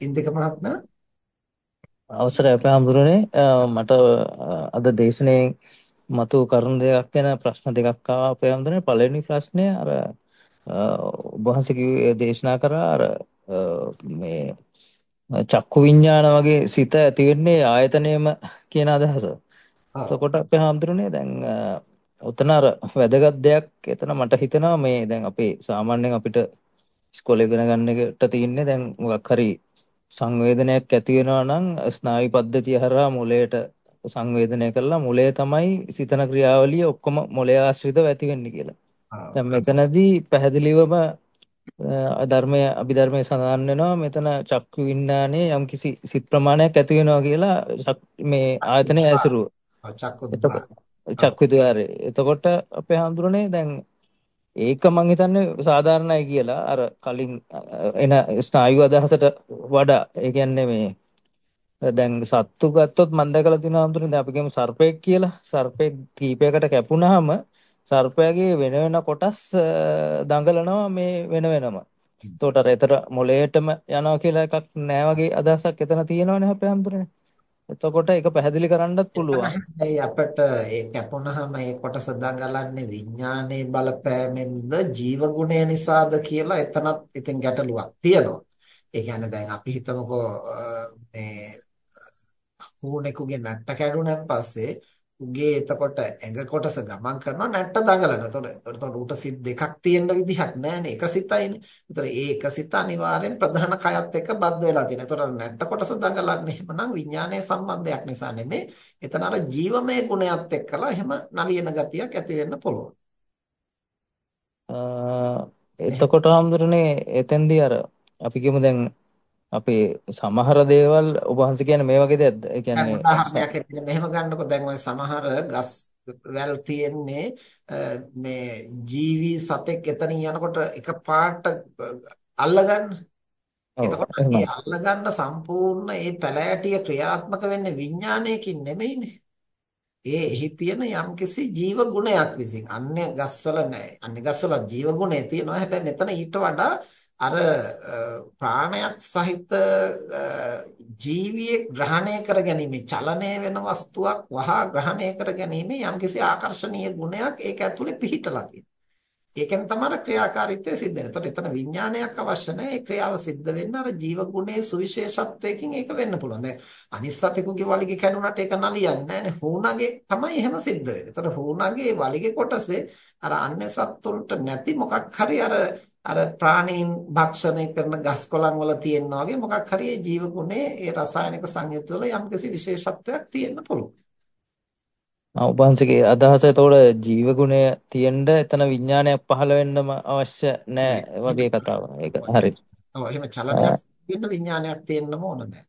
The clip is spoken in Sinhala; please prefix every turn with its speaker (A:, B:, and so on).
A: ඉන්දික මහත්මයා.
B: අවසරයි අපේ හඳුරන්නේ මට අද දේශනේ මතු කරුණු දෙකක් ගැන ප්‍රශ්න දෙකක් ආවා අපේ හඳුරන්නේ පළවෙනි ප්‍රශ්නය අර ඔබ වහන්සේ දේශනා කරා අර මේ චක්කු විඤ්ඤාණ වගේ සිත ඇති වෙන්නේ ආයතනයේම කියන අදහස. එතකොට අපේ හඳුරන්නේ දැන් උතන අර වැදගත් දෙයක් එතන මට හිතෙනවා. මේ දැන් අපේ සාමාන්‍යයෙන් අපිට ඉස්කෝලේ ඉගෙන ගන්න එකට තියෙන්නේ දැන් මොකක් හරි සංවේදනයක් ඇති වෙනවා නම් ස්නායු පද්ධතිය හරහා මොළයට සංවේදනය කළා මොළය තමයි සිතන ක්‍රියාවලිය ඔක්කොම මොළය ආශ්‍රිතව ඇති වෙන්නේ කියලා. දැන් මෙතනදී පැහැදිලිවම ධර්මය අභිධර්මයේ සඳහන් වෙනවා මෙතන චක්කු විඥානයේ යම්කිසි සිත් ප්‍රමාණයක් ඇති වෙනවා කියලා මේ ආයතනය ඇසුරුව. චක්කු ద్వාරේ. එතකොට අපේ හඳුරන්නේ දැන් ඒක මං හිතන්නේ සාධාරණයි කියලා අර කලින් එන ස්නායු අදහසට වඩා ඒ කියන්නේ මේ දැන් සත්තු ගත්තොත් මම දැකලා තියෙනවා අඳුරනේ දැන් අපි කියමු සර්පෙක් කියලා සර්පෙක් කීපයකට කැපුණාම සර්පයාගේ වෙන වෙන කොටස් දඟලනවා මේ වෙන වෙනම. එතකොට අර ඒතර මොලේටම යනවා කියලා එකක් නෑ වගේ අදහසක් එතන තියෙනවනේ අපේ අඳුරනේ. එතකොට ඒක පැහැදිලි කරන්නත් පුළුවන්.
A: ඒ අපිට ඒ කැපුණාම ඒ කොටස දඟලන්නේ විඥානයේ බලපෑමෙන්ද ජීව ගුණය නිසාද කියලා එතනත් ඉතින් ගැටලුවක් තියෙනවා. ඒ කියන්නේ දැන් අපි හිතමුකෝ මේ හුණෙකුගේ නැට්ට කැඩුනන් පස්සේ උගේ එතකොට ඇඟ කොටස ගමන් කරනවා නැට්ට දඟලන. එතකොට එතකොට ඌට සිත් දෙකක් තියෙන්න විදිහක් නැහැනේ. එක සිතයිනේ. එතකොට ඒ එක සිත අනිවාර්යෙන් ප්‍රධාන කයත් එක්ක බද්ධ වෙලා තියෙනවා. එතකොට නැට්ට කොටස දඟලන්නේ එහෙමනම් විඥානයේ සම්බන්ධයක් නිසා නෙමෙයි. එතන අර ජීවමය ගුණයත් එක්කලා එහෙම නලියන ගතියක් ඇති වෙන්න පුළුවන්.
B: එතකොට හම්දුරනේ එතෙන්දී අර අපි කියමු දැන් අපේ සමහර දේවල් ඔබ වහන්සේ කියන්නේ මේ වගේ දෙයක්ද? ඒ කියන්නේ
A: උදාහරණයක් හැටියට මෙහෙම ගන්නකො දැන් ওই සමහර ගස් වැල් තියෙන්නේ මේ ජීවි සතෙක් එතනින් යනකොට එක පාට අල්ලගන්න. එතකොට ඒ අල්ලගන්න සම්පූර්ණ ඒ පැලෑටිය ක්‍රියාත්මක වෙන්නේ විඥානයකින් නෙමෙයිනේ. ඒ එහි තියෙන යම්කිසි ජීව ගුණයක් විසින්. අන්‍ය ගස්වල නැහැ. අන්‍ය ගස්වල ජීව ගුණය තියෙනවා. හැබැයි මෙතන ඊට වඩා අර ප්‍රාණයක් සහිත ජීවියෙක් ග්‍රහණය කර ගැනීම චලනය වෙන වස්තුවක් වහා ග්‍රහණය කර ගැනීම යම්කිසි ආකර්ශනීය ගුණයක් ඒක ඇතුලේ පිහිටලා තියෙනවා. ඒකෙන් තමයි ක්‍රියාකාරීත්වය සිද්ධ වෙන්නේ. එතකොට එතන විඥානයක් අවශ්‍ය නැහැ. ඒ ක්‍රියාව සිද්ධ වෙන්න අර ජීව ගුණයේ සුවිශේෂත්වයකින් ඒක වෙන්න පුළුවන්. දැන් අනිස්සතෙකුගේ වලිගේ කැඩුනට ඒක නලියන්නේ නැහැ නේ. හුණගේ තමයි එහෙම සිද්ධ වෙන්නේ. එතකොට හුණගේ වලිගේ කොටසේ අර අන්‍ය සත්තුන්ට නැති මොකක් හරි අර අර ප්‍රාණීන් භක්ෂණය කරන ගස් කොළන් වල තියෙනා වගේ මොකක් හරි ඒ ජීව ගුණේ ඒ රසායනික සංයුත් වල යම්කිසි විශේෂත්වයක් තියෙන්න පුළුවන්.
B: ඔබන්සේගේ අදහස එතකොට ජීව ගුණය තියෙන්න එතන විඥානයක් පහළ වෙන්නම අවශ්‍ය නැහැ වගේ කතාවක්. ඒක හරි.
A: ඔව් එහෙම චලනයක් වෙන්න විඥානයක් තියෙන්නම ඕන නැහැ.